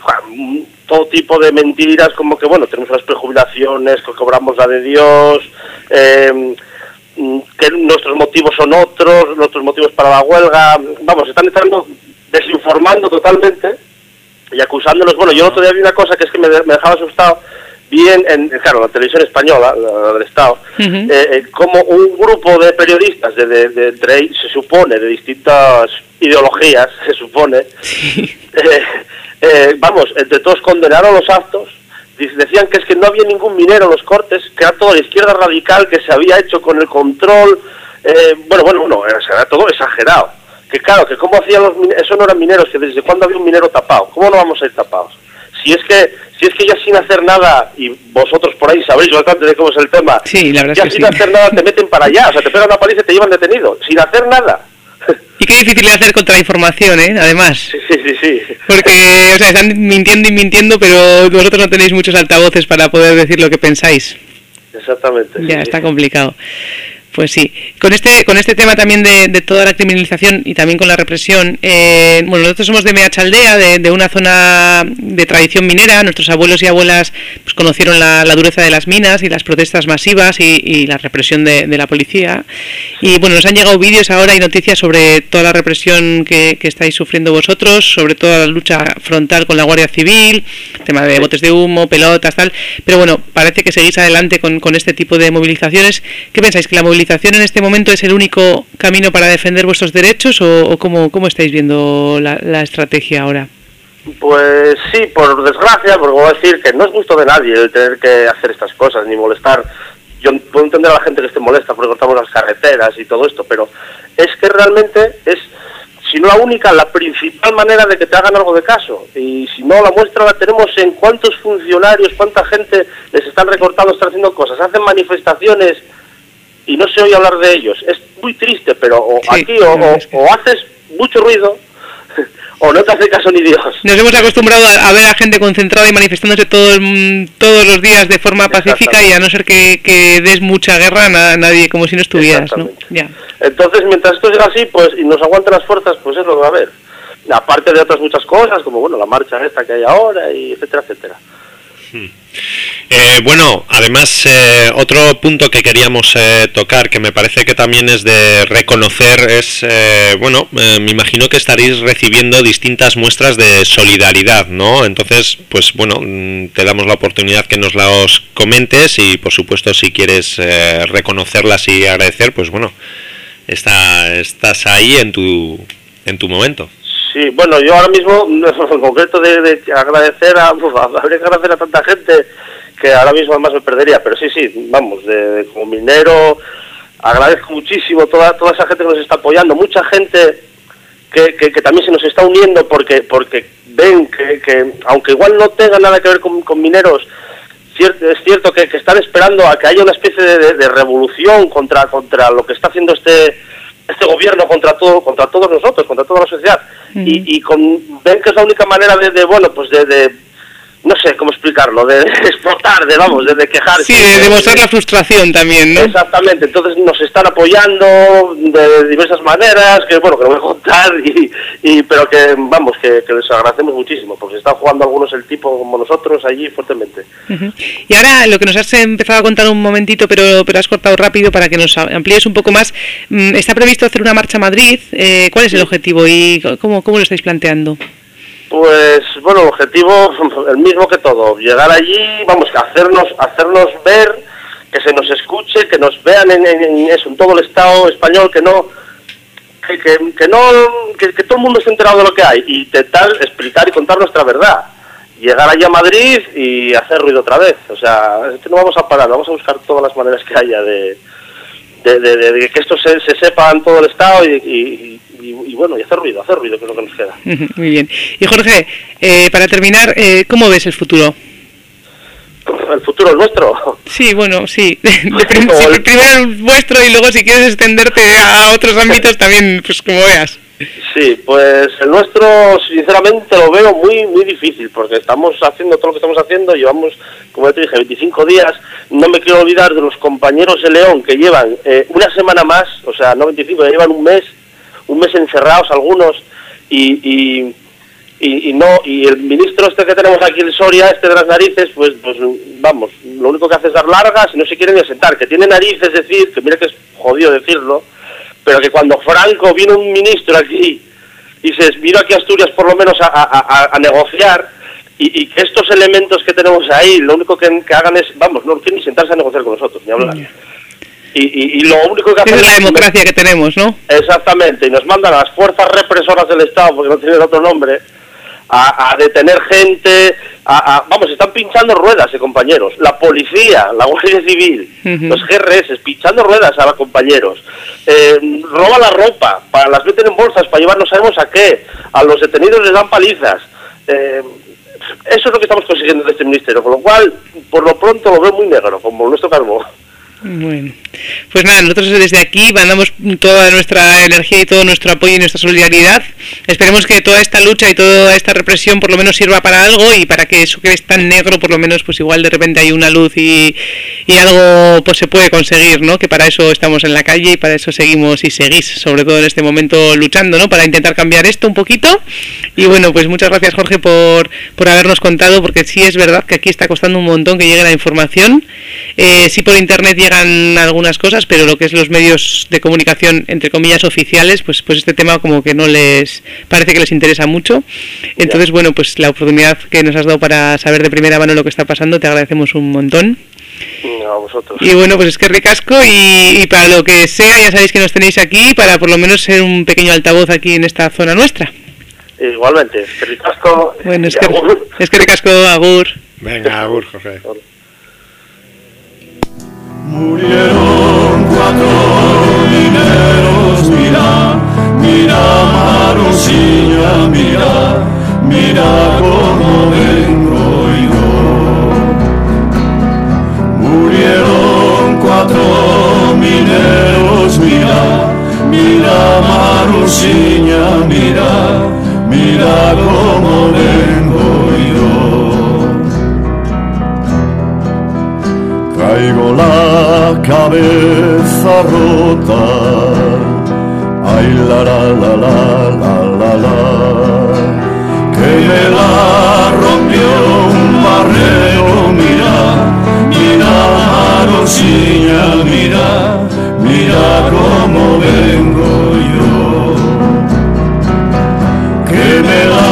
todo tipo de mentiras, como que, bueno, tenemos las prejubilaciones, que cobramos la de Dios, eh, que nuestros motivos son otros, nuestros motivos para la huelga, vamos, están estando desinformando totalmente y acusándonos, bueno, yo el otro día vi una cosa que es que me dejaba asustado, bien en, claro, la televisión española, la del Estado, uh -huh. eh, como un grupo de periodistas, de, de, de, de, se supone, de distintas ideologías, <laughs> se supone, sí. eh, eh, vamos, entre todos condenaron los actos, decían que es que no había ningún minero en los cortes, que era toda la izquierda radical que se había hecho con el control, eh, bueno, bueno, bueno, era todo exagerado. Que claro, que cómo hacían los mineros, eso no eran mineros, que desde cuándo había un minero tapado, ¿cómo no vamos a ir tapados? Si es que si es que ya sin hacer nada, y vosotros por ahí sabéis bastante de cómo es el tema, sí, la verdad ya es que sin sí. hacer nada te meten para allá, o sea, te pegan una paliza y te llevan detenido, sin hacer nada. <laughs> Y qué difícil es hacer contrainformación, ¿eh? Además. Sí, sí, sí. Porque, o sea, están mintiendo y mintiendo, pero vosotros no tenéis muchos altavoces para poder decir lo que pensáis. Exactamente. Ya, sí, está sí. complicado. Pues sí, con este, con este tema también de, de toda la criminalización y también con la represión, eh, bueno, nosotros somos de Meacha Aldea, de, de, una zona de tradición minera, nuestros abuelos y abuelas pues, conocieron la, la, dureza de las minas y las protestas masivas y, y la represión de, de, la policía. Y bueno, nos han llegado vídeos ahora y noticias sobre toda la represión que, que, estáis sufriendo vosotros, sobre toda la lucha frontal con la Guardia Civil, tema de botes de humo, pelotas, tal. Pero bueno, parece que seguís adelante con, con este tipo de movilizaciones. ¿Qué pensáis? ¿Que la movilización movilización en este momento es el único camino para defender vuestros derechos o, o cómo, cómo, estáis viendo la, la, estrategia ahora? Pues sí, por desgracia, porque voy a decir que no es gusto de nadie el tener que hacer estas cosas ni molestar. Yo puedo entender a la gente que esté molesta porque cortamos las carreteras y todo esto, pero es que realmente es no la única, la principal manera de que te hagan algo de caso. Y si no, la muestra la tenemos en cuántos funcionarios, cuánta gente les están recortando, están haciendo cosas, hacen manifestaciones y no se oye hablar de ellos. Es muy triste, pero o aquí o, haces mucho ruido <laughs> o no te hace caso ni Dios. Nos hemos acostumbrado a, a ver a gente concentrada y manifestándose todo todos los días de forma pacífica y a no ser que, que des mucha guerra, na- nadie como si no estuvieras, ¿no? Ya. Entonces, mientras esto siga así, pues, y nos aguanten las fuerzas, pues es lo que va a haber. Aparte de otras muchas cosas, como, bueno, la marcha esta que hay ahora, y etcétera, etcétera. Eh, bueno, además, eh, otro punto que queríamos eh, tocar, que me parece que también es de reconocer, es, eh, bueno, eh, me imagino que estaréis recibiendo distintas muestras de solidaridad, ¿no? Entonces, pues bueno, mm, te damos la oportunidad que nos las comentes y, por supuesto, si quieres eh, reconocerlas y agradecer, pues bueno, está, estás ahí en tu, en tu momento. Sí, bueno, yo ahora mismo, en concreto, de, de agradecer <laughs> a, habría que agradecer a tanta gente que ahora mismo además me perdería, pero sí, sí, vamos, de, como minero, agradezco muchísimo toda, toda esa gente que nos está apoyando, mucha gente que, que, que también se nos está uniendo porque porque ven que, que aunque igual no tenga nada que ver con, con mineros, cier- es cierto que, están esperando a que haya una especie de- de revolución contra contra lo que está haciendo este este gobierno contra todo contra todos nosotros contra toda la sociedad. Y, y con, ven que es la única manera de, de, bueno pues de, de- no sé cómo explicarlo de, <laughs> explotar de vamos de, de quejarse Sí, de demostrar la frustración también, ¿no? Exactamente, entonces nos están apoyando de diversas maneras, que bueno, que no voy a contar, y, y- pero que vamos, que, que les agradecemos muchísimo, porque están jugando algunos el tipo como nosotros allí fuertemente. Y ahora lo que nos has empezado a contar un momentito, pero, pero has cortado rápido para que nos amplíes un poco más. Mm, Está previsto hacer una marcha a Madrid. Eh, ¿Cuál es el objetivo y cómo, cómo lo estáis planteando? Pues bueno, el objetivo el mismo que todo, llegar allí, vamos, hacernos, hacernos ver, que se nos escuche, que nos vean en, eso, en todo el Estado español, que no, que, que- que no, que, todo el mundo esté enterado de lo que hay, y intentar explicar y contar nuestra verdad. Llegar allí a Madrid y hacer ruido otra vez. O sea, no vamos a parar, vamos a buscar todas las maneras que haya de- de que esto se, se sepa en todo el Estado y, y- y- y bueno, y hacer ruido, hacer ruido, que es lo que nos queda. <laughs> Muy bien. Y Jorge, eh, para terminar, eh, ¿cómo ves el futuro? El futuro es nuestro. Sí, bueno, sí. <laughs> <laughs> De prim- sí, primero el vuestro y luego si quieres extenderte a otros ámbitos también, pues como veas. Sí, pues el nuestro, sinceramente, lo veo muy muy difícil, porque estamos haciendo todo lo que estamos haciendo, llevamos, como ya te dije, 25 días. No me quiero olvidar de los compañeros de León que llevan eh, una semana más, o sea, no 25, ya llevan un mes, un mes encerrados algunos, y, y, no y el ministro este que tenemos aquí, el Soria, este de las narices, pues, pues vamos, lo único que hace es dar largas y no se quiere ni sentar, que tiene narices, es decir, que mira que es jodido decirlo, pero que cuando Franco vino un ministro aquí y se vino aquí a Asturias por lo menos a, negociar y, y que estos elementos que tenemos ahí lo único que, que hagan es, vamos, no quieren ni sentarse a negociar con nosotros, ni hablar. Y, y- y lo único que hacen es la democracia que tenemos, ¿no? Exactamente, y nos mandan a las fuerzas represoras del Estado, porque no tienen otro nombre, a, a detener gente, a, a- vamos, están pinchando ruedas, eh, compañeros. La policía, la Guardia Civil, Ujú. los GRS, pinchando ruedas a los compañeros. Eh, roban la ropa, para, las meten en bolsas para llevar no sabemos a qué. A los detenidos les dan palizas. Eh, eso es lo que estamos consiguiendo de este ministerio, con lo cual, por lo pronto lo veo muy negro, como nuestro cargo. Bueno, pues nada, nosotros desde aquí mandamos toda nuestra energía y todo nuestro apoyo y nuestra solidaridad. Esperemos que toda esta lucha y toda esta represión por lo menos sirva para algo y para que eso que es tan negro por lo menos pues igual de repente hay una luz y, y algo pues se puede conseguir, ¿no? Que para eso estamos en la calle y para eso seguimos y seguís, sobre todo en este momento luchando, ¿no? Para intentar cambiar esto un poquito. Y bueno, pues muchas gracias Jorge por, por habernos contado porque sí es verdad que aquí está costando un montón que llegue la información. Eh, sí por internet llegan algunas cosas, pero lo que es los medios de comunicación, entre comillas, oficiales, pues, pues este tema como que no les parece que les interesa mucho. Entonces, bueno, pues la oportunidad que nos has dado para saber de primera mano lo que está pasando, te agradecemos un montón. A vosotros. Y bueno, pues es que ricasco y, y para lo que sea, ya sabéis que nos tenéis aquí para por lo menos ser un pequeño altavoz aquí en esta zona nuestra. Igualmente, que ricasco. Bueno, es que, agur. es que ricasco, Agur. Venga, Agur, Jorge. Murieron cuatro mineros, mira, mira Marusiña, mira, mira cómo vengo yo. Murieron cuatro mineros, mira, mira Marusiña, mira, mira cómo vengo yo. Traigo la cabeza rota, ay la la la la la la la, que me la rompió un barrero, mira, mira Marusiña, mira, mira cómo vengo yo. Que me la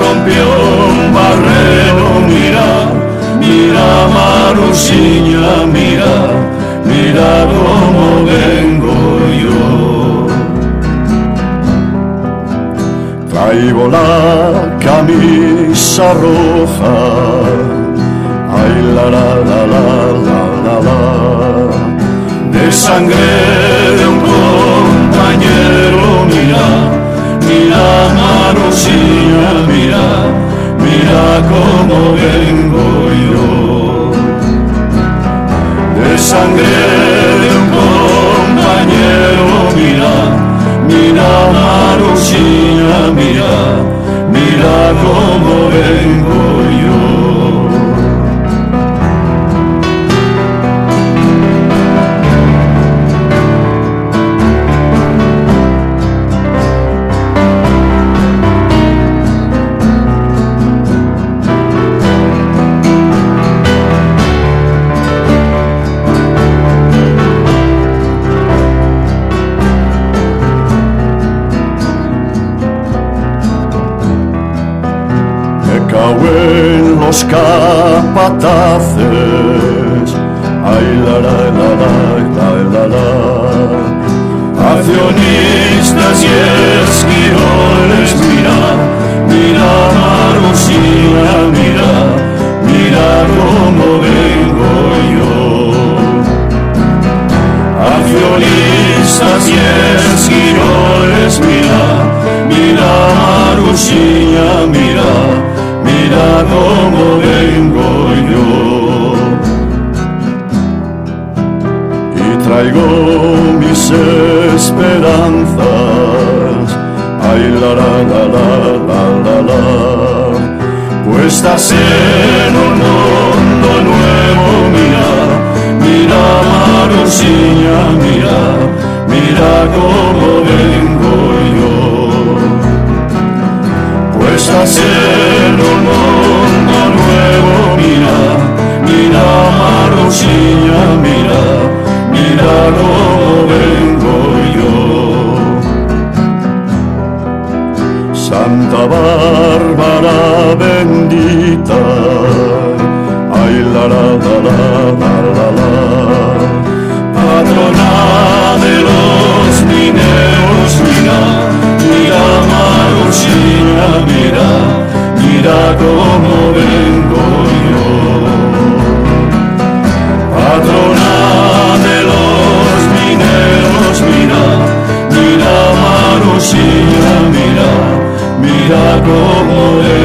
rompió un barrero, mira Marusiña, mira, mira cómo vengo yo. Traigo la camisa roja, ay la la la la la la la, de sangre de un compañero, mira, mira Marusiña, mira, mira cómo vengo yo. Sangre de un compañero, mira, mira Marusiña, mira, mira cómo vengo Me cago en los capataces, ay la la la la la la accionistas y esquiroles, mira, mira Marusiña, mira, mira cómo vengo yo. Accionistas y esquiroles, mira, mira Marusiña, mira, mira cómo vengo yo. Y traigo mis esperanzas, ay la la la la la la puestas en un mundo nuevo, mira, mira Marusiña, mira, mira cómo vengo yo. Puestas en un mundo nuevo, mira, mira Marusiña, mira, mira cómo vengo yo. Santa Bárbara bendita, ay la la la la la la la, Marusiña, mira, mira cómo vengo yo. Patrona de los mineros, mira, mira Marusiña, mira, mira cómo vengo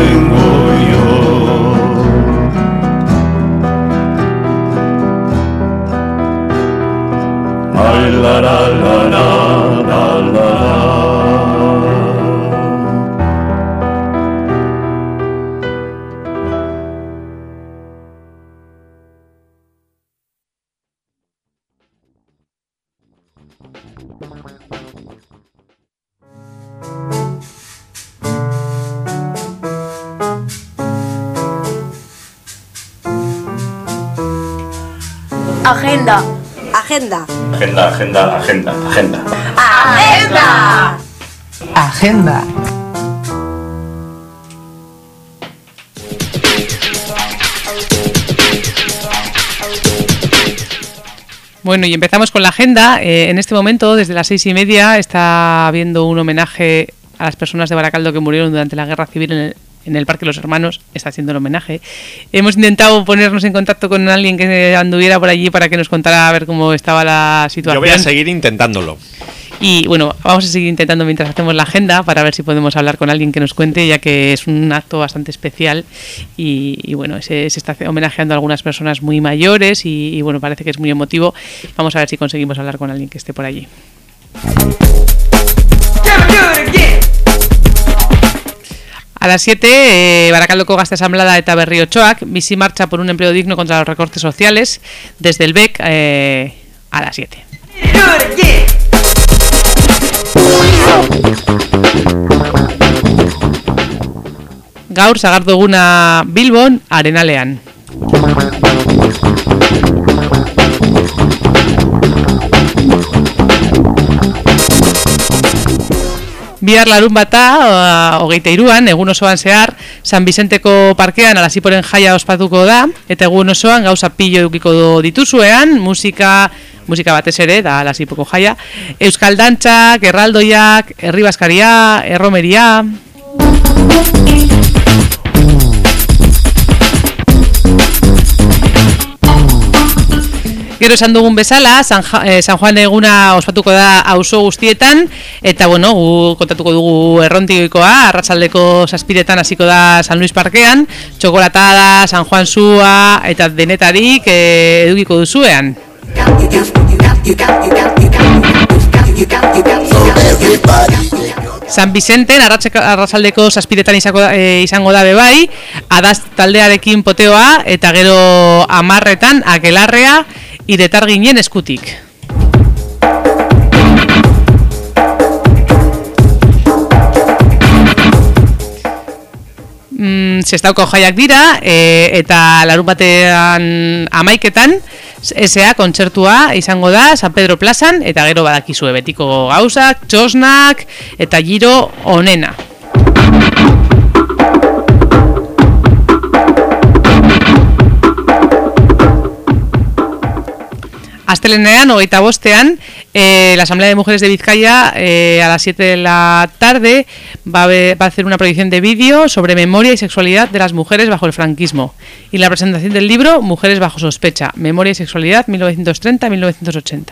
agenda, agenda, agenda. Agenda. Agenda. Bueno, y empezamos con la agenda. Eh, en este momento, desde las seis y media, está habiendo un homenaje a las personas de Baracaldo que murieron durante la guerra civil en el, en el Parque los Hermanos. Está haciendo el homenaje. Hemos intentado ponernos en contacto con alguien que anduviera por allí para que nos contara a ver cómo estaba la situación. Yo voy a seguir intentándolo. Y bueno, vamos a seguir intentando mientras hacemos la agenda para ver si podemos hablar con alguien que nos cuente, ya que es un acto bastante especial y, y bueno, se, se, está homenajeando a algunas personas muy mayores y, y, bueno, parece que es muy emotivo. Vamos a ver si conseguimos hablar con alguien que esté por allí. A las 7, eh, Baracaldoko Gazte Asamblada eta Berri Ochoak, bici marcha por un empleo digno contra los recortes sociales, desde el BEC eh, a las 7. Gaur zagardo eguna Bilbon, arenalean. Bihar larun bata, hogeita iruan, egun osoan zehar, San Vicenteko parkean alaziporen jaia ospatuko da, eta egun osoan gauza pillo edukiko dituzuean, musika, musika batez ere, da alazipoko jaia, Euskal Dantzak, Erraldoiak, Herri Baskaria, Erromeria... Gero esan dugun bezala, San, eh, San Juan eguna ospatuko da auzo guztietan, eta bueno, gu kontatuko dugu errontikoa, arratsaldeko saspiretan hasiko da San Luis Parkean, txokolatada, San Juan Zua, eta denetarik eh, edukiko duzuean. San Vicenten arratsaldeko saspiretan izango, e, izango da bebai, adaz taldearekin poteoa, eta gero amarretan, akelarrea, idetar ginen eskutik. Mm, Zestauko jaiak dira, e, eta larun batean amaiketan, SA kontzertua izango da San Pedro Plazan, eta gero badakizue betiko gauzak, txosnak, eta giro onena. Astelenean, hogeita bostean, eh, la Asamblea de Mujeres de Vizcaya eh, a las 7 de la tarde va a, ver, va a hacer una proyección de vídeo sobre memoria y sexualidad de las mujeres bajo el franquismo y la presentación del libro Mujeres bajo sospecha, Memoria y Sexualidad 1930-1980.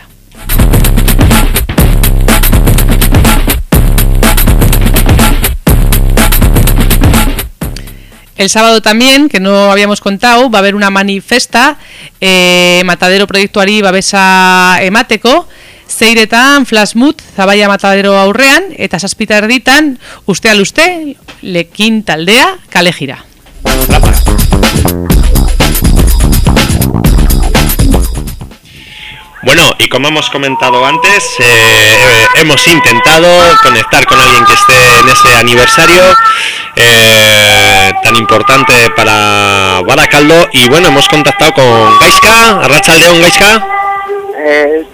El sábado también, que no habíamos contado, va a haber una manifesta eh, Matadero Proiektuari babesa emateko, zeiretan flashmut zabaia matadero aurrean, eta saspita erditan, uste aluste, lekin taldea, kale gira. Bueno, y como hemos comentado antes, eh, eh, hemos intentado conectar con alguien que esté en ese aniversario eh, tan importante para Baracaldo y bueno, hemos contactado con Gaiska, Arrachaldeón Gaiska. Eh,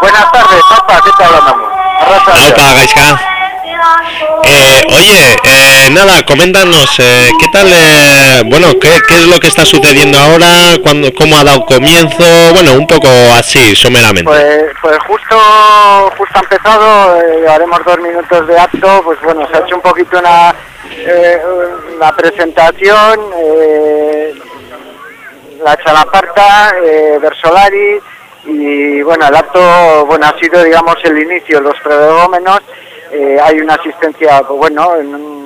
buenas tardes, Opa, ¿qué tal andamos? Arrachaldeón. Opa, Gaiska. Eh, oye, eh, nada, coméntanos, eh, ¿qué tal, eh, bueno, qué, qué es lo que está sucediendo ahora, cuando, cómo ha dado comienzo, bueno, un poco así, someramente. Pues, pues justo, justo ha empezado, haremos dos minutos de acto, pues bueno, se ha hecho un poquito una, eh, la presentación, eh, la chalaparta, eh, Versolari, y bueno, el acto, bueno, ha sido, digamos, el inicio, los prolegómenos, eh, hay una asistencia, bueno, en un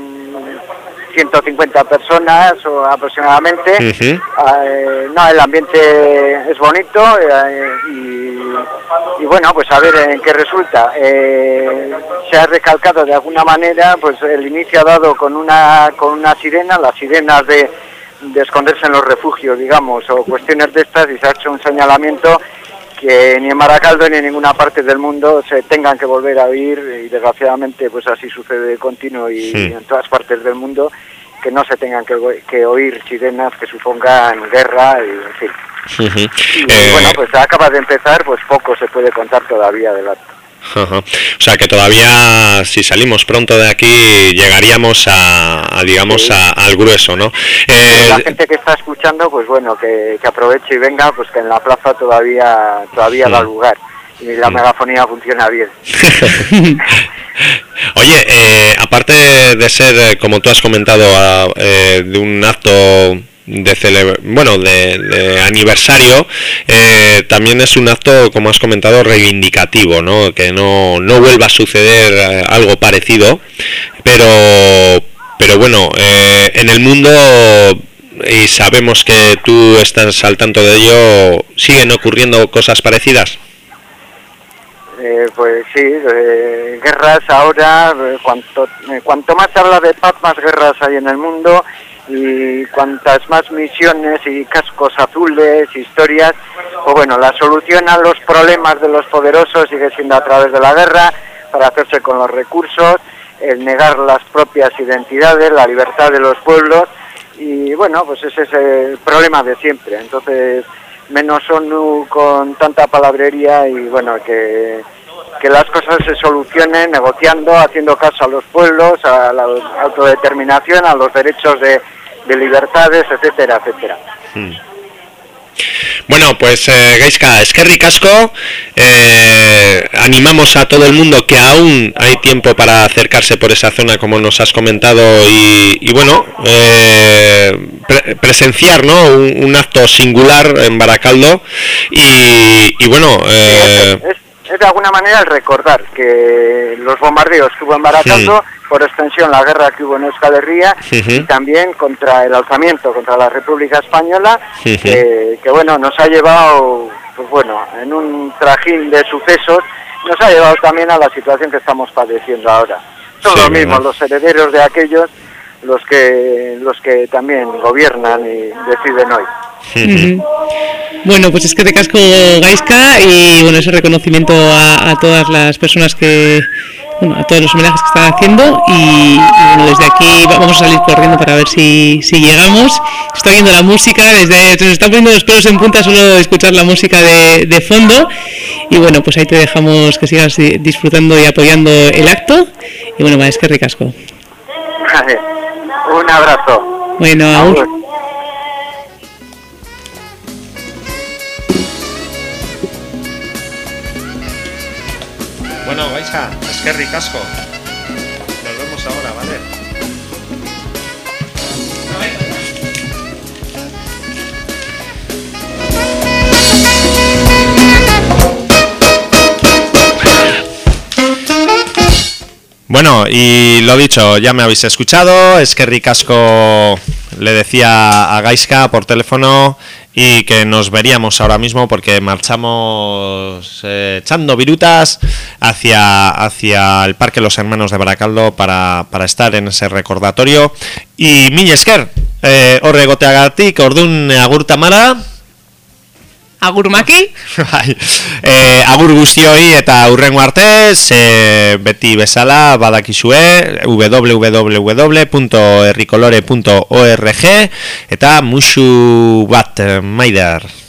150 personas o aproximadamente. Eh, no, el ambiente es bonito eh, y, y bueno, pues a ver en qué resulta. Eh, se ha recalcado de alguna manera, pues el inicio ha dado con una con una sirena, las sirenas de, de esconderse en los refugios, digamos, o cuestiones de estas y se ha hecho un señalamiento que ni en Maracaldo ni en ninguna parte del mundo se tengan que volver a oír y desgraciadamente pues así sucede de continuo y, Sí. y en todas partes del mundo que no se tengan que, oír sirenas que supongan guerra y en fin. Y Eh, bueno, pues acaba de empezar, pues poco se puede contar todavía del acto. Ajá. O sea que todavía si salimos pronto de aquí llegaríamos a, a, digamos a- al grueso, ¿no? Eh, la gente que está escuchando, pues bueno, que, que aproveche y venga, pues que en la plaza todavía todavía Mm. da lugar y la megafonía funciona bien. <laughs> Oye, eh, aparte de ser, eh, como tú has comentado, eh, de un acto de bueno, de, de aniversario, eh, también es un acto, como has comentado, reivindicativo, ¿no? Que no, no vuelva a suceder eh, algo parecido, pero, pero bueno, eh, en el mundo y sabemos que tú estás al tanto de ello, siguen ocurriendo cosas parecidas. Eh, pues sí, eh, guerras ahora, eh, cuanto, cuanto más se habla de paz, más guerras hay en el mundo y cuantas más misiones y cascos azules, historias, pues bueno, la solución a los problemas de los poderosos sigue siendo a través de la guerra, para hacerse con los recursos, el negar las propias identidades, la libertad de los pueblos y bueno, pues ese es el problema de siempre. Entonces, menos ONU con tanta palabrería y bueno, que, que las cosas se solucionen negociando, haciendo caso a los pueblos, a la autodeterminación, a los derechos de, de libertades, etcétera, etcétera. Hmm. Bueno, pues eh, Gaiska, es que ricasco. Eh, animamos a todo el mundo que aún hay tiempo para acercarse por esa zona, como nos has comentado, y, y bueno, eh, pre- presenciar ¿no? un, un acto singular en Baracaldo. Y, y bueno, eh, Es, es de alguna manera el recordar que los bombardeos que hubo en por extensión la guerra que hubo en Euskal Herria, y también contra el alzamiento contra la República Española, que, que, bueno, nos ha llevado, pues bueno, en un trajín de sucesos, nos ha llevado también a la situación que estamos padeciendo ahora. Son los mismos, los herederos de aquellos, los que, los que también gobiernan y deciden hoy. Bueno, pues es que te casco Gaisca y bueno, ese reconocimiento a, a todas las personas que, bueno, a todos los homenajes que están haciendo y, y, bueno, desde aquí va- vamos a salir corriendo para ver si, si llegamos. Está viendo la música, desde, se nos están poniendo los pelos en punta solo escuchar la música de, de fondo y bueno, pues ahí te dejamos que sigas di- disfrutando y apoyando el acto y bueno, es que ricasco. Un abrazo. Bueno, agur. bueno, Gaiska, es que ricasco. Bueno, y lo dicho, ya me habéis escuchado, es que Ricasco le decía a Gaiska por teléfono y que nos veríamos ahora mismo porque marchamos eh, echando virutas hacia, hacia el Parque Los Hermanos de Baracaldo para, para estar en ese recordatorio. Y Miñesker, eh, horregoteagatik, ordun agur Agurmaki? <laughs> Bai. Eh, agur guztioi eta hurrengo arte, ze beti bezala badakizue www.errikolore.org eta musu bat eh, maider.